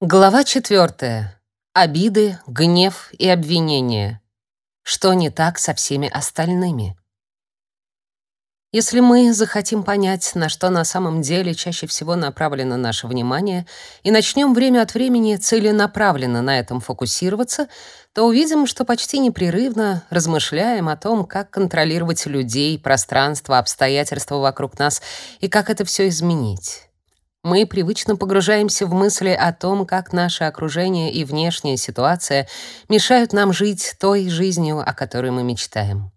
Глава четвертая. Обиды, гнев и обвинения. Что не так со всеми остальными? Если мы захотим понять, на что на самом деле чаще всего направлено наше внимание, и начнем время от времени целенаправленно на этом фокусироваться, то увидим, что почти непрерывно размышляем о том, как контролировать людей, пространство, обстоятельства вокруг нас и как это все изменить. Мы привычно погружаемся в мысли о том, как наше окружение и внешняя ситуация мешают нам жить той жизнью, о которой мы мечтаем.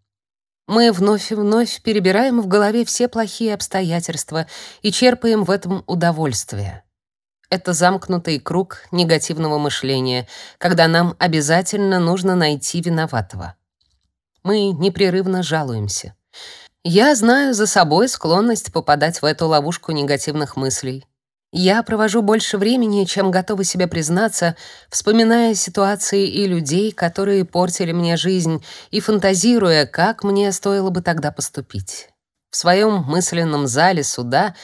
Мы вновь и вновь перебираем в голове все плохие обстоятельства и черпаем в этом удовольствие. Это замкнутый круг негативного мышления, когда нам обязательно нужно найти виноватого. Мы непрерывно жалуемся. Я знаю за собой склонность попадать в эту ловушку негативных мыслей. Я провожу больше времени, чем готова себе признаться, вспоминая ситуации и людей, которые портили мне жизнь, и фантазируя, как мне стоило бы тогда поступить. В своем мысленном зале суда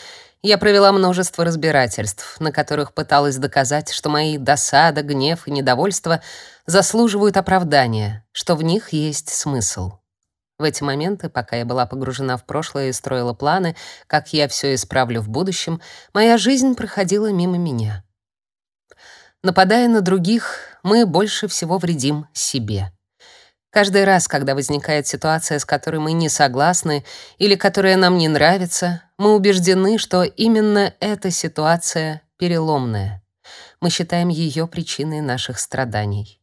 я провела множество разбирательств, на которых пыталась доказать, что мои досада, гнев и недовольство заслуживают оправдания, что в них есть смысл. В эти моменты, пока я была погружена в прошлое и строила планы, как я все исправлю в будущем, моя жизнь проходила мимо меня. Нападая на других, мы больше всего вредим себе. Каждый раз, когда возникает ситуация, с которой мы не согласны или которая нам не нравится, мы убеждены, что именно эта ситуация переломная. Мы считаем ее причиной наших страданий.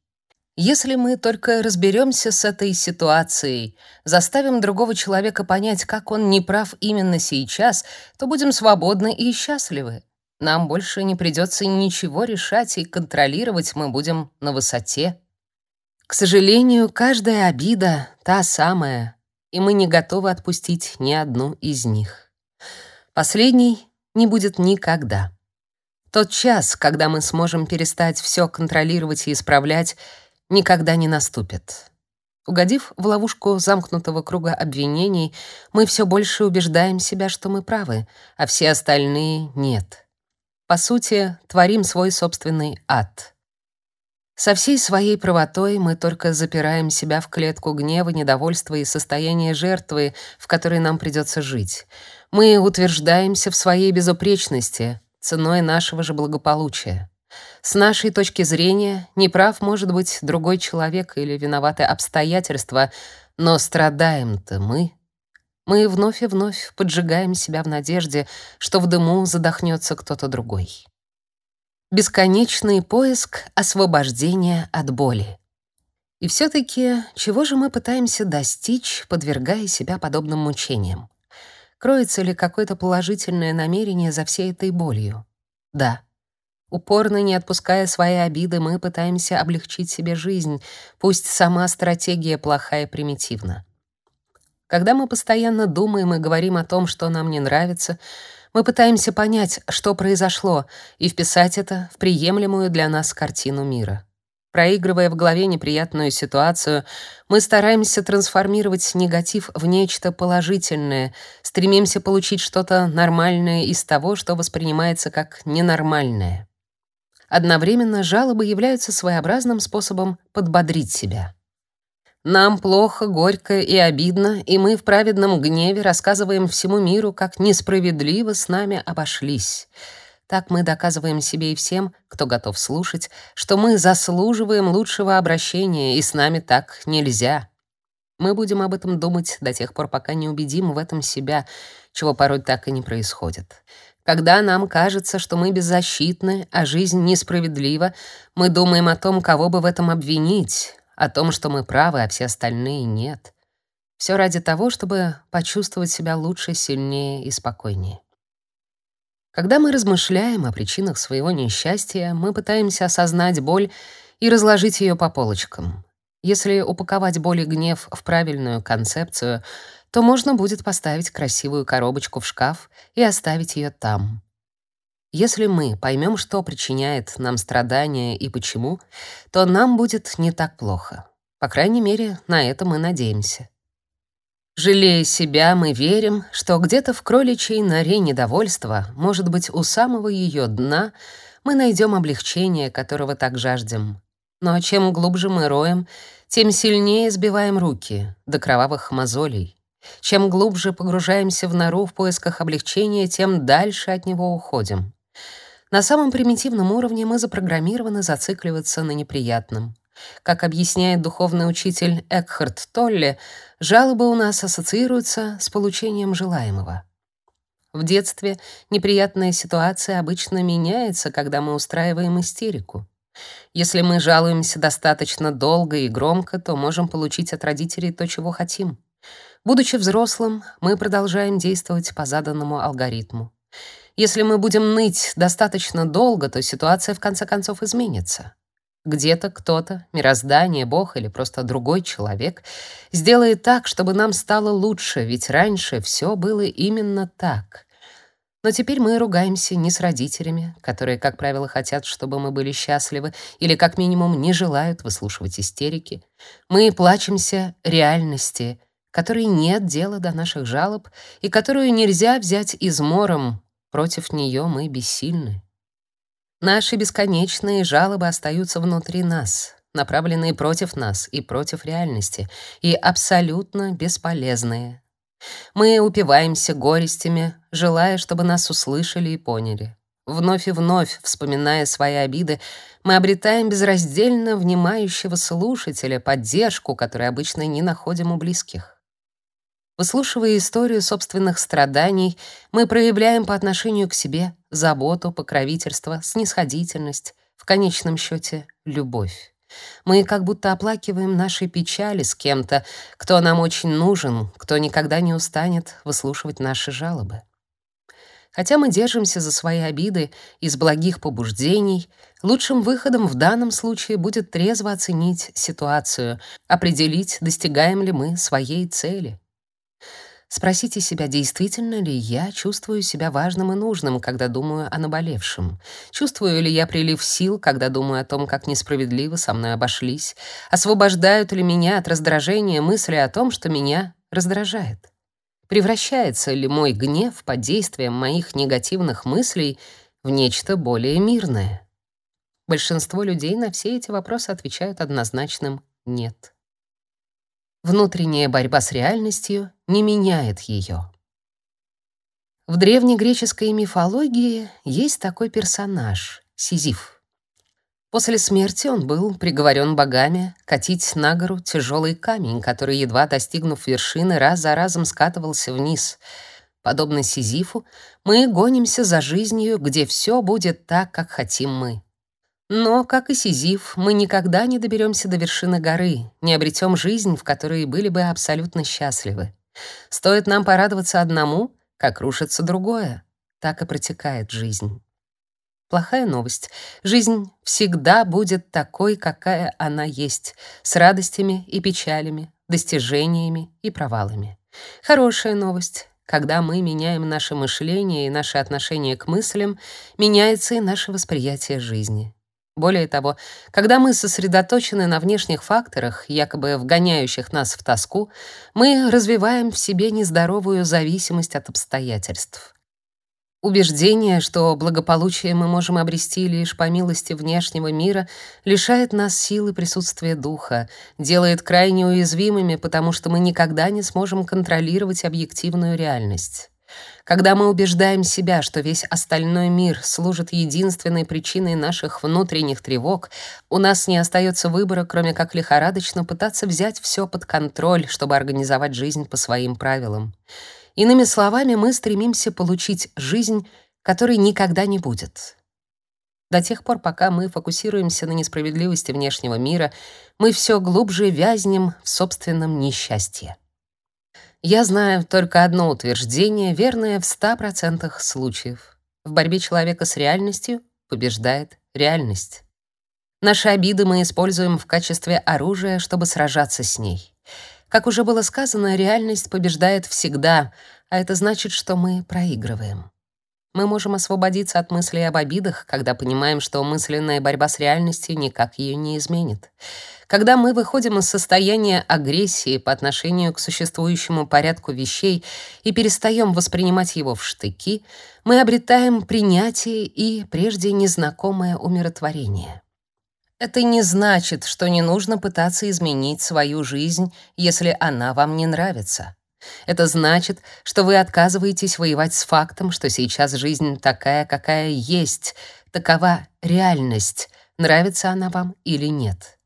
Если мы только разберемся с этой ситуацией, заставим другого человека понять, как он не прав именно сейчас, то будем свободны и счастливы. Нам больше не придется ничего решать и контролировать, мы будем на высоте. К сожалению, каждая обида та самая, и мы не готовы отпустить ни одну из них. Последней не будет никогда. Тот час, когда мы сможем перестать все контролировать и исправлять, никогда не наступит. Угодив в ловушку замкнутого круга обвинений, мы все больше убеждаем себя, что мы правы, а все остальные — нет. По сути, творим свой собственный ад. Со всей своей правотой мы только запираем себя в клетку гнева, недовольства и состояния жертвы, в которой нам придется жить. Мы утверждаемся в своей безупречности, ценой нашего же благополучия. С нашей точки зрения, неправ может быть другой человек или виноваты обстоятельства, но страдаем-то мы. Мы вновь и вновь поджигаем себя в надежде, что в дыму задохнется кто-то другой. Бесконечный поиск освобождения от боли. И все таки чего же мы пытаемся достичь, подвергая себя подобным мучениям? Кроется ли какое-то положительное намерение за всей этой болью? Да. Упорно не отпуская свои обиды, мы пытаемся облегчить себе жизнь, пусть сама стратегия плохая и примитивна. Когда мы постоянно думаем и говорим о том, что нам не нравится, мы пытаемся понять, что произошло, и вписать это в приемлемую для нас картину мира. Проигрывая в голове неприятную ситуацию, мы стараемся трансформировать негатив в нечто положительное, стремимся получить что-то нормальное из того, что воспринимается как ненормальное. Одновременно жалобы являются своеобразным способом подбодрить себя. Нам плохо, горько и обидно, и мы в праведном гневе рассказываем всему миру, как несправедливо с нами обошлись. Так мы доказываем себе и всем, кто готов слушать, что мы заслуживаем лучшего обращения, и с нами так нельзя. Мы будем об этом думать до тех пор, пока не убедим в этом себя, чего порой так и не происходит. Когда нам кажется, что мы беззащитны, а жизнь несправедлива, мы думаем о том, кого бы в этом обвинить, о том, что мы правы, а все остальные нет. Все ради того, чтобы почувствовать себя лучше, сильнее и спокойнее. Когда мы размышляем о причинах своего несчастья, мы пытаемся осознать боль и разложить ее по полочкам. Если упаковать боль и гнев в правильную концепцию, то можно будет поставить красивую коробочку в шкаф и оставить ее там. Если мы поймем, что причиняет нам страдания и почему, то нам будет не так плохо. По крайней мере, на это мы надеемся. Жалея себя, мы верим, что где-то в кроличьей норе недовольства, может быть, у самого ее дна, мы найдем облегчение, которого так жаждем. Но чем глубже мы роем, тем сильнее сбиваем руки до кровавых мозолей. Чем глубже погружаемся в нору в поисках облегчения, тем дальше от него уходим. На самом примитивном уровне мы запрограммированы зацикливаться на неприятном. Как объясняет духовный учитель Экхард Толле, жалобы у нас ассоциируются с получением желаемого. В детстве неприятная ситуация обычно меняется, когда мы устраиваем истерику. Если мы жалуемся достаточно долго и громко, то можем получить от родителей то, чего хотим. Будучи взрослым, мы продолжаем действовать по заданному алгоритму. Если мы будем ныть достаточно долго, то ситуация в конце концов изменится. Где-то кто-то, мироздание, Бог или просто другой человек сделает так, чтобы нам стало лучше, ведь раньше все было именно так. Но теперь мы ругаемся не с родителями, которые, как правило, хотят, чтобы мы были счастливы, или как минимум не желают выслушивать истерики. Мы плачемся реальности, которой нет дела до наших жалоб и которую нельзя взять измором. Против нее мы бессильны. Наши бесконечные жалобы остаются внутри нас, направленные против нас и против реальности, и абсолютно бесполезные. Мы упиваемся горестями, желая, чтобы нас услышали и поняли. Вновь и вновь, вспоминая свои обиды, мы обретаем безраздельно внимающего слушателя, поддержку, которую обычно не находим у близких. Выслушивая историю собственных страданий, мы проявляем по отношению к себе заботу, покровительство, снисходительность, в конечном счете любовь. Мы как будто оплакиваем наши печали с кем-то, кто нам очень нужен, кто никогда не устанет выслушивать наши жалобы. Хотя мы держимся за свои обиды из благих побуждений, лучшим выходом в данном случае будет трезво оценить ситуацию, определить, достигаем ли мы своей цели. Спросите себя, действительно ли я чувствую себя важным и нужным, когда думаю о наболевшем? Чувствую ли я прилив сил, когда думаю о том, как несправедливо со мной обошлись? Освобождают ли меня от раздражения мысли о том, что меня раздражает? Превращается ли мой гнев под действием моих негативных мыслей в нечто более мирное? Большинство людей на все эти вопросы отвечают однозначным «нет». Внутренняя борьба с реальностью не меняет ее. В древнегреческой мифологии есть такой персонаж — Сизиф. После смерти он был приговорен богами катить на гору тяжелый камень, который, едва достигнув вершины, раз за разом скатывался вниз. Подобно Сизифу, мы гонимся за жизнью, где все будет так, как хотим мы. Но, как и Сизиф, мы никогда не доберемся до вершины горы, не обретем жизнь, в которой были бы абсолютно счастливы. Стоит нам порадоваться одному, как рушится другое. Так и протекает жизнь. Плохая новость. Жизнь всегда будет такой, какая она есть, с радостями и печалями, достижениями и провалами. Хорошая новость. Когда мы меняем наше мышление и наше отношение к мыслям, меняется и наше восприятие жизни. Более того, когда мы сосредоточены на внешних факторах, якобы вгоняющих нас в тоску, мы развиваем в себе нездоровую зависимость от обстоятельств. Убеждение, что благополучие мы можем обрести лишь по милости внешнего мира, лишает нас силы присутствия духа, делает крайне уязвимыми, потому что мы никогда не сможем контролировать объективную реальность. Когда мы убеждаем себя, что весь остальной мир служит единственной причиной наших внутренних тревог, у нас не остается выбора, кроме как лихорадочно пытаться взять все под контроль, чтобы организовать жизнь по своим правилам. Иными словами, мы стремимся получить жизнь, которой никогда не будет. До тех пор, пока мы фокусируемся на несправедливости внешнего мира, мы все глубже вязнем в собственном несчастье. Я знаю только одно утверждение, верное в 100% случаев. В борьбе человека с реальностью побеждает реальность. Наши обиды мы используем в качестве оружия, чтобы сражаться с ней. Как уже было сказано, реальность побеждает всегда, а это значит, что мы проигрываем. Мы можем освободиться от мыслей об обидах, когда понимаем, что мысленная борьба с реальностью никак ее не изменит. Когда мы выходим из состояния агрессии по отношению к существующему порядку вещей и перестаем воспринимать его в штыки, мы обретаем принятие и прежде незнакомое умиротворение. Это не значит, что не нужно пытаться изменить свою жизнь, если она вам не нравится. Это значит, что вы отказываетесь воевать с фактом, что сейчас жизнь такая, какая есть, такова реальность, нравится она вам или нет.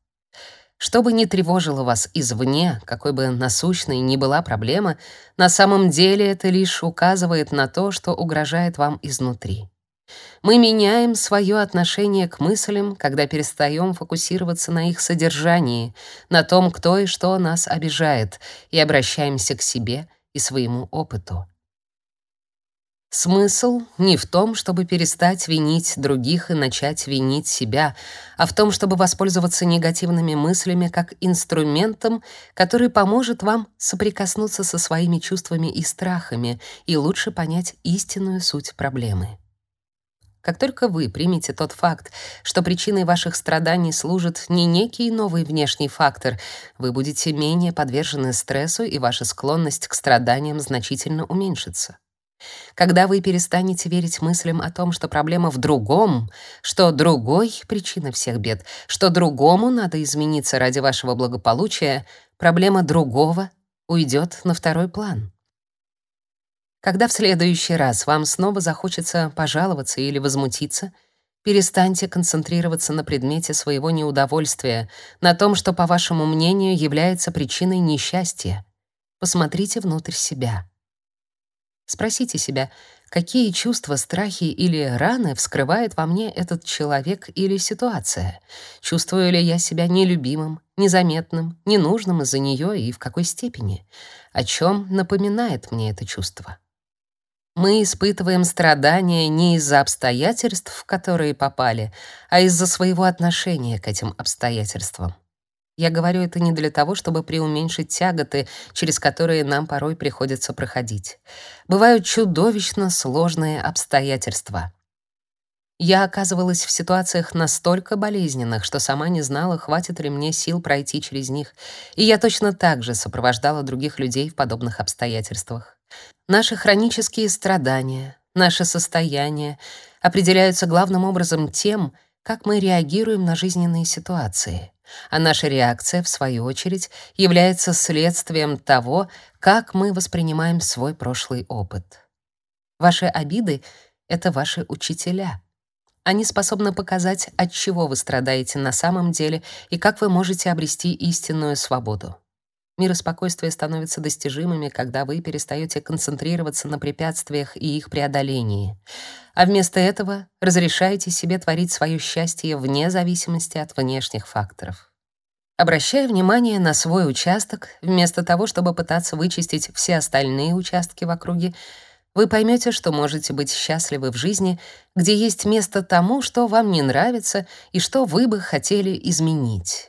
Что бы ни тревожило вас извне, какой бы насущной ни была проблема, на самом деле это лишь указывает на то, что угрожает вам изнутри. Мы меняем свое отношение к мыслям, когда перестаем фокусироваться на их содержании, на том, кто и что нас обижает, и обращаемся к себе и своему опыту. Смысл не в том, чтобы перестать винить других и начать винить себя, а в том, чтобы воспользоваться негативными мыслями как инструментом, который поможет вам соприкоснуться со своими чувствами и страхами и лучше понять истинную суть проблемы. Как только вы примете тот факт, что причиной ваших страданий служит не некий новый внешний фактор, вы будете менее подвержены стрессу, и ваша склонность к страданиям значительно уменьшится. Когда вы перестанете верить мыслям о том, что проблема в другом, что другой — причина всех бед, что другому надо измениться ради вашего благополучия, проблема другого уйдет на второй план. Когда в следующий раз вам снова захочется пожаловаться или возмутиться, перестаньте концентрироваться на предмете своего неудовольствия, на том, что, по вашему мнению, является причиной несчастья. Посмотрите внутрь себя. Спросите себя, какие чувства, страхи или раны вскрывает во мне этот человек или ситуация. Чувствую ли я себя нелюбимым, незаметным, ненужным из-за нее и в какой степени? О чем напоминает мне это чувство? Мы испытываем страдания не из-за обстоятельств, в которые попали, а из-за своего отношения к этим обстоятельствам. Я говорю это не для того, чтобы преуменьшить тяготы, через которые нам порой приходится проходить. Бывают чудовищно сложные обстоятельства. Я оказывалась в ситуациях настолько болезненных, что сама не знала, хватит ли мне сил пройти через них, и я точно так же сопровождала других людей в подобных обстоятельствах. Наши хронические страдания, наше состояние определяются главным образом тем, как мы реагируем на жизненные ситуации а наша реакция, в свою очередь, является следствием того, как мы воспринимаем свой прошлый опыт. Ваши обиды — это ваши учителя. Они способны показать, от чего вы страдаете на самом деле и как вы можете обрести истинную свободу. Мир и спокойствие становятся достижимыми, когда вы перестаете концентрироваться на препятствиях и их преодолении, а вместо этого разрешаете себе творить свое счастье вне зависимости от внешних факторов. Обращая внимание на свой участок, вместо того, чтобы пытаться вычистить все остальные участки в округе, вы поймете, что можете быть счастливы в жизни, где есть место тому, что вам не нравится и что вы бы хотели изменить.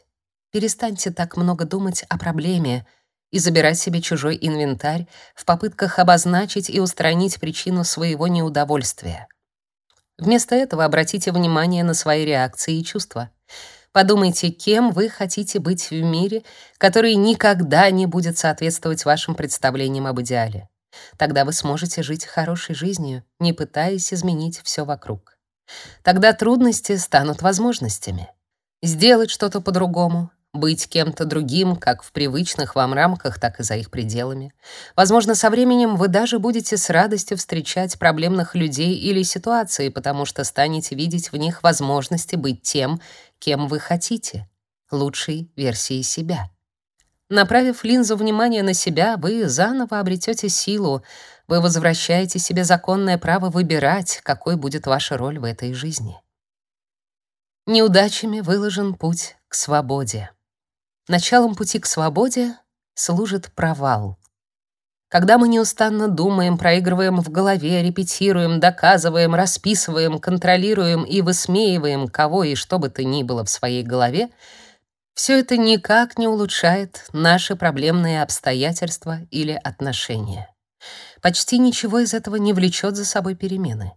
Перестаньте так много думать о проблеме и забирать себе чужой инвентарь в попытках обозначить и устранить причину своего неудовольствия. Вместо этого обратите внимание на свои реакции и чувства. Подумайте, кем вы хотите быть в мире, который никогда не будет соответствовать вашим представлениям об идеале. Тогда вы сможете жить хорошей жизнью, не пытаясь изменить все вокруг. Тогда трудности станут возможностями. Сделать что-то по-другому, быть кем-то другим, как в привычных вам рамках, так и за их пределами. Возможно, со временем вы даже будете с радостью встречать проблемных людей или ситуации, потому что станете видеть в них возможности быть тем, кем вы хотите, лучшей версией себя. Направив линзу внимания на себя, вы заново обретете силу, вы возвращаете себе законное право выбирать, какой будет ваша роль в этой жизни. Неудачами выложен путь к свободе. Началом пути к свободе служит провал. Когда мы неустанно думаем, проигрываем в голове, репетируем, доказываем, расписываем, контролируем и высмеиваем кого и что бы то ни было в своей голове, все это никак не улучшает наши проблемные обстоятельства или отношения. Почти ничего из этого не влечет за собой перемены.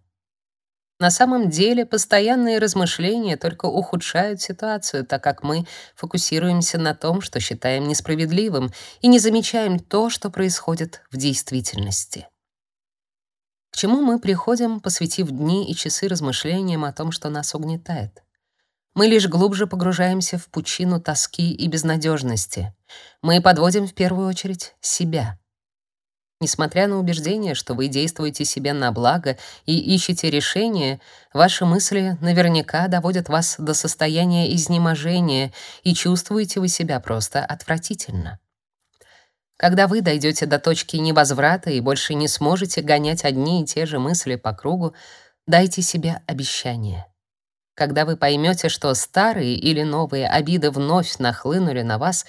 На самом деле, постоянные размышления только ухудшают ситуацию, так как мы фокусируемся на том, что считаем несправедливым, и не замечаем то, что происходит в действительности. К чему мы приходим, посвятив дни и часы размышлениям о том, что нас угнетает? Мы лишь глубже погружаемся в пучину тоски и безнадежности. Мы подводим в первую очередь себя — Несмотря на убеждение, что вы действуете себе на благо и ищете решения, ваши мысли наверняка доводят вас до состояния изнеможения, и чувствуете вы себя просто отвратительно. Когда вы дойдете до точки невозврата и больше не сможете гонять одни и те же мысли по кругу, дайте себе обещание. Когда вы поймете, что старые или новые обиды вновь нахлынули на вас,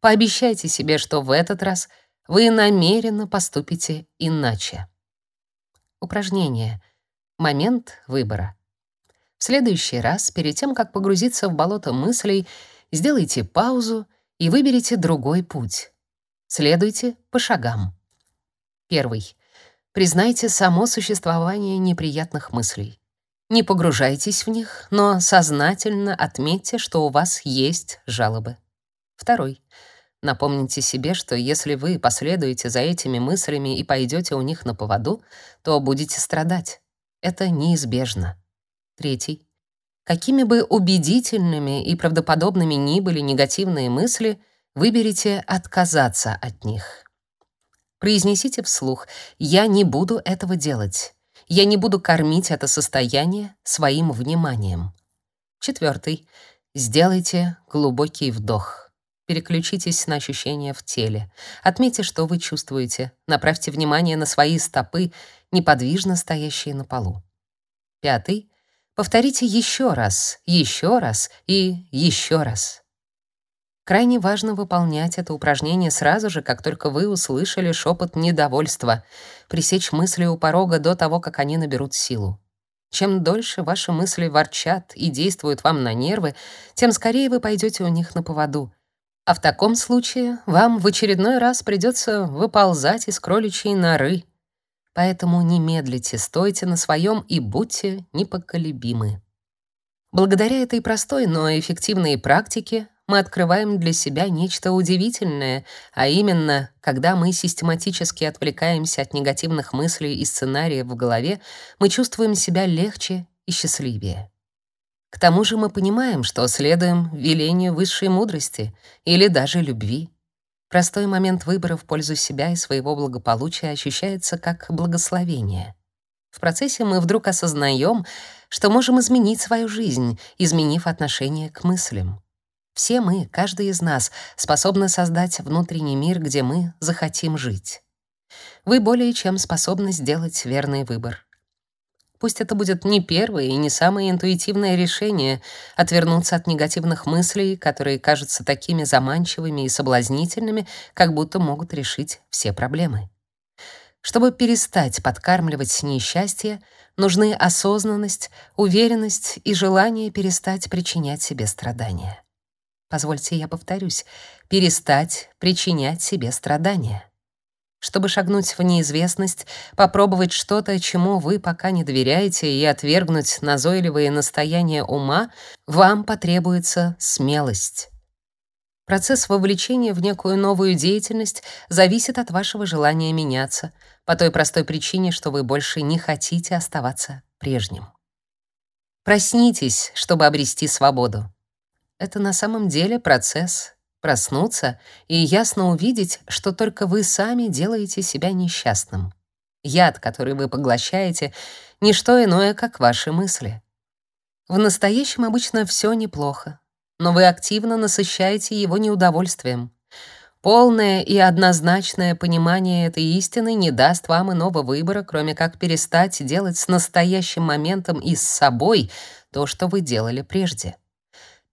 пообещайте себе, что в этот раз — вы намеренно поступите иначе. Упражнение. Момент выбора. В следующий раз, перед тем, как погрузиться в болото мыслей, сделайте паузу и выберите другой путь. Следуйте по шагам. Первый. Признайте само существование неприятных мыслей. Не погружайтесь в них, но сознательно отметьте, что у вас есть жалобы. Второй. Напомните себе, что если вы последуете за этими мыслями и пойдете у них на поводу, то будете страдать. Это неизбежно. Третий. Какими бы убедительными и правдоподобными ни были негативные мысли, выберите отказаться от них. Произнесите вслух «Я не буду этого делать». Я не буду кормить это состояние своим вниманием. Четвертый. Сделайте глубокий вдох. Переключитесь на ощущения в теле. Отметьте, что вы чувствуете. Направьте внимание на свои стопы, неподвижно стоящие на полу. Пятый. Повторите еще раз, еще раз и еще раз. Крайне важно выполнять это упражнение сразу же, как только вы услышали шепот недовольства, пресечь мысли у порога до того, как они наберут силу. Чем дольше ваши мысли ворчат и действуют вам на нервы, тем скорее вы пойдете у них на поводу — а в таком случае вам в очередной раз придется выползать из кроличьей норы. Поэтому не медлите, стойте на своем и будьте непоколебимы. Благодаря этой простой, но эффективной практике мы открываем для себя нечто удивительное, а именно, когда мы систематически отвлекаемся от негативных мыслей и сценариев в голове, мы чувствуем себя легче и счастливее. К тому же мы понимаем, что следуем велению высшей мудрости или даже любви. Простой момент выбора в пользу себя и своего благополучия ощущается как благословение. В процессе мы вдруг осознаем, что можем изменить свою жизнь, изменив отношение к мыслям. Все мы, каждый из нас, способны создать внутренний мир, где мы захотим жить. Вы более чем способны сделать верный выбор. Пусть это будет не первое и не самое интуитивное решение отвернуться от негативных мыслей, которые кажутся такими заманчивыми и соблазнительными, как будто могут решить все проблемы. Чтобы перестать подкармливать несчастье, нужны осознанность, уверенность и желание перестать причинять себе страдания. Позвольте я повторюсь: перестать причинять себе страдания. Чтобы шагнуть в неизвестность, попробовать что-то, чему вы пока не доверяете, и отвергнуть назойливые настояния ума, вам потребуется смелость. Процесс вовлечения в некую новую деятельность зависит от вашего желания меняться, по той простой причине, что вы больше не хотите оставаться прежним. Проснитесь, чтобы обрести свободу. Это на самом деле процесс, проснуться и ясно увидеть, что только вы сами делаете себя несчастным. Яд, который вы поглощаете, — ничто иное, как ваши мысли. В настоящем обычно все неплохо, но вы активно насыщаете его неудовольствием. Полное и однозначное понимание этой истины не даст вам иного выбора, кроме как перестать делать с настоящим моментом и с собой то, что вы делали прежде.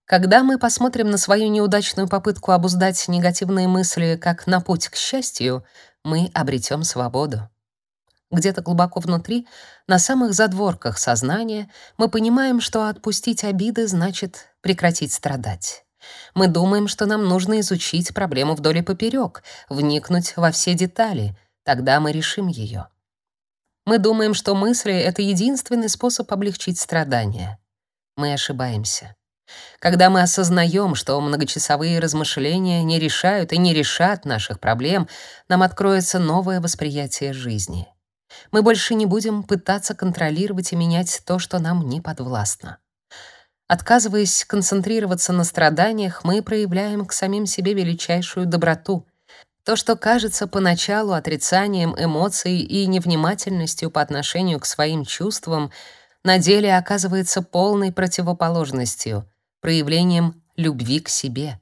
Когда мы посмотрим на свою неудачную попытку обуздать негативные мысли как на путь к счастью, мы обретем свободу. Где-то глубоко внутри, на самых задворках сознания, мы понимаем, что отпустить обиды значит прекратить страдать. Мы думаем, что нам нужно изучить проблему вдоль и поперек, вникнуть во все детали, тогда мы решим ее. Мы думаем, что мысли — это единственный способ облегчить страдания. Мы ошибаемся. Когда мы осознаем, что многочасовые размышления не решают и не решат наших проблем, нам откроется новое восприятие жизни. Мы больше не будем пытаться контролировать и менять то, что нам не подвластно. Отказываясь концентрироваться на страданиях, мы проявляем к самим себе величайшую доброту. То, что кажется поначалу отрицанием эмоций и невнимательностью по отношению к своим чувствам, на деле оказывается полной противоположностью — проявлением любви к себе.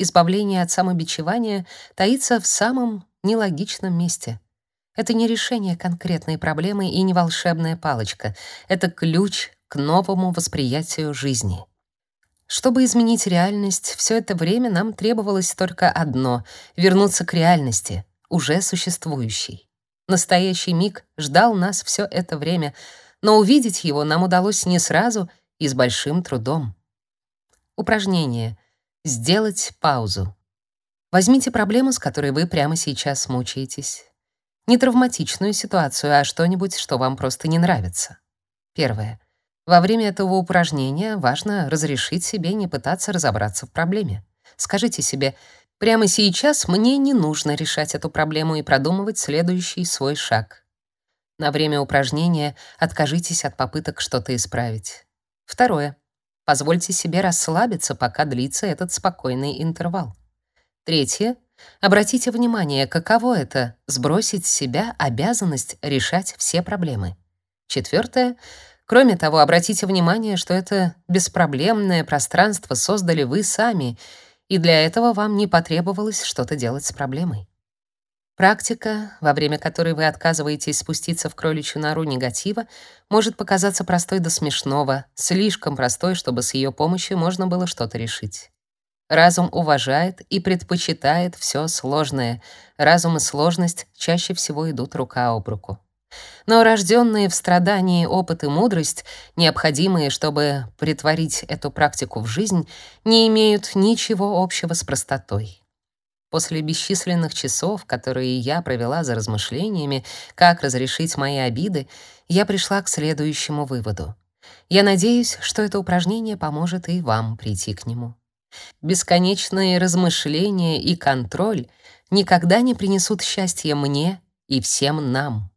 Избавление от самобичевания таится в самом нелогичном месте. Это не решение конкретной проблемы и не волшебная палочка. Это ключ к новому восприятию жизни. Чтобы изменить реальность, все это время нам требовалось только одно — вернуться к реальности, уже существующей. Настоящий миг ждал нас все это время, но увидеть его нам удалось не сразу и с большим трудом. Упражнение. Сделать паузу. Возьмите проблему, с которой вы прямо сейчас мучаетесь. Не травматичную ситуацию, а что-нибудь, что вам просто не нравится. Первое. Во время этого упражнения важно разрешить себе не пытаться разобраться в проблеме. Скажите себе: прямо сейчас мне не нужно решать эту проблему и продумывать следующий свой шаг. На время упражнения откажитесь от попыток что-то исправить. Второе. Позвольте себе расслабиться, пока длится этот спокойный интервал. Третье. Обратите внимание, каково это — сбросить с себя обязанность решать все проблемы. Четвертое. Кроме того, обратите внимание, что это беспроблемное пространство создали вы сами, и для этого вам не потребовалось что-то делать с проблемой. Практика, во время которой вы отказываетесь спуститься в кроличью нору негатива, может показаться простой до смешного, слишком простой, чтобы с ее помощью можно было что-то решить. Разум уважает и предпочитает все сложное. Разум и сложность чаще всего идут рука об руку. Но рожденные в страдании опыт и мудрость, необходимые, чтобы притворить эту практику в жизнь, не имеют ничего общего с простотой. После бесчисленных часов, которые я провела за размышлениями, как разрешить мои обиды, я пришла к следующему выводу. Я надеюсь, что это упражнение поможет и вам прийти к нему. Бесконечные размышления и контроль никогда не принесут счастья мне и всем нам.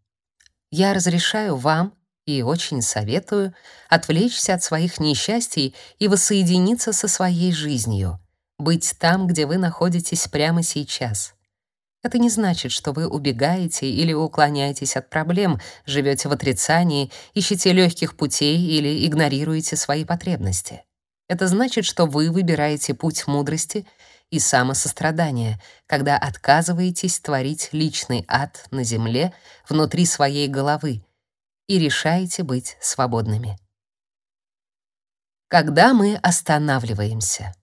Я разрешаю вам и очень советую отвлечься от своих несчастий и воссоединиться со своей жизнью — быть там, где вы находитесь прямо сейчас. Это не значит, что вы убегаете или уклоняетесь от проблем, живете в отрицании, ищете легких путей или игнорируете свои потребности. Это значит, что вы выбираете путь мудрости и самосострадания, когда отказываетесь творить личный ад на земле внутри своей головы и решаете быть свободными. Когда мы останавливаемся.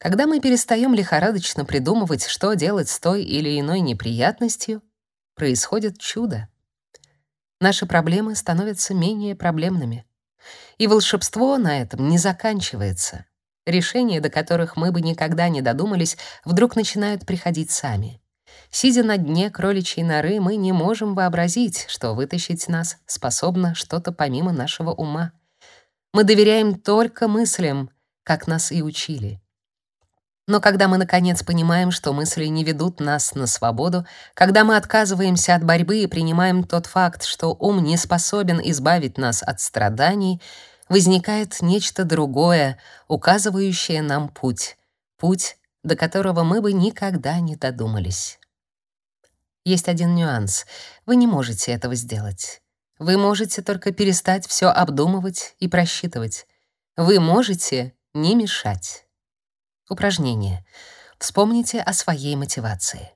Когда мы перестаем лихорадочно придумывать, что делать с той или иной неприятностью, происходит чудо. Наши проблемы становятся менее проблемными. И волшебство на этом не заканчивается. Решения, до которых мы бы никогда не додумались, вдруг начинают приходить сами. Сидя на дне кроличьей норы, мы не можем вообразить, что вытащить нас способно что-то помимо нашего ума. Мы доверяем только мыслям, как нас и учили. Но когда мы наконец понимаем, что мысли не ведут нас на свободу, когда мы отказываемся от борьбы и принимаем тот факт, что ум не способен избавить нас от страданий, возникает нечто другое, указывающее нам путь, путь, до которого мы бы никогда не додумались. Есть один нюанс. Вы не можете этого сделать. Вы можете только перестать все обдумывать и просчитывать. Вы можете не мешать. Упражнение. Вспомните о своей мотивации.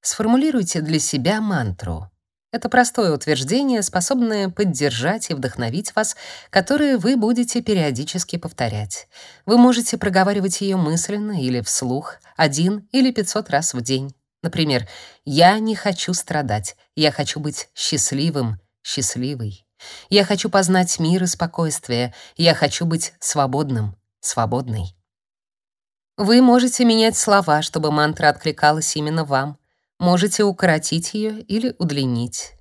Сформулируйте для себя мантру. Это простое утверждение, способное поддержать и вдохновить вас, которое вы будете периодически повторять. Вы можете проговаривать ее мысленно или вслух один или пятьсот раз в день. Например, «Я не хочу страдать, я хочу быть счастливым, счастливой». «Я хочу познать мир и спокойствие, я хочу быть свободным, свободной». Вы можете менять слова, чтобы мантра откликалась именно вам. Можете укоротить ее или удлинить.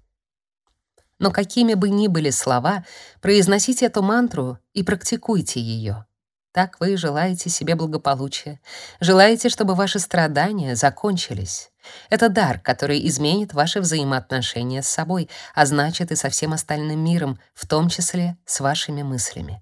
Но какими бы ни были слова, произносите эту мантру и практикуйте ее. Так вы желаете себе благополучия, желаете, чтобы ваши страдания закончились. Это дар, который изменит ваши взаимоотношения с собой, а значит и со всем остальным миром, в том числе с вашими мыслями.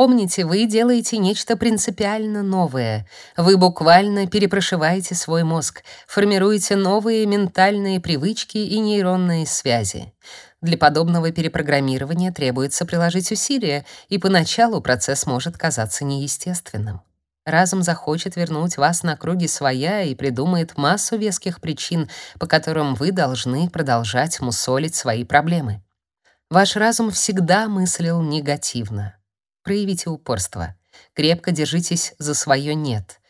Помните, вы делаете нечто принципиально новое. Вы буквально перепрошиваете свой мозг, формируете новые ментальные привычки и нейронные связи. Для подобного перепрограммирования требуется приложить усилия, и поначалу процесс может казаться неестественным. Разум захочет вернуть вас на круги своя и придумает массу веских причин, по которым вы должны продолжать мусолить свои проблемы. Ваш разум всегда мыслил негативно. Проявите упорство. Крепко держитесь за свое «нет».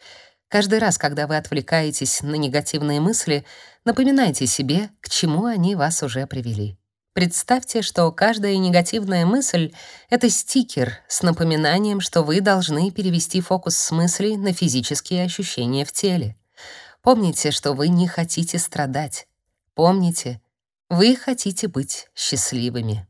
Каждый раз, когда вы отвлекаетесь на негативные мысли, напоминайте себе, к чему они вас уже привели. Представьте, что каждая негативная мысль — это стикер с напоминанием, что вы должны перевести фокус с мыслей на физические ощущения в теле. Помните, что вы не хотите страдать. Помните, вы хотите быть счастливыми.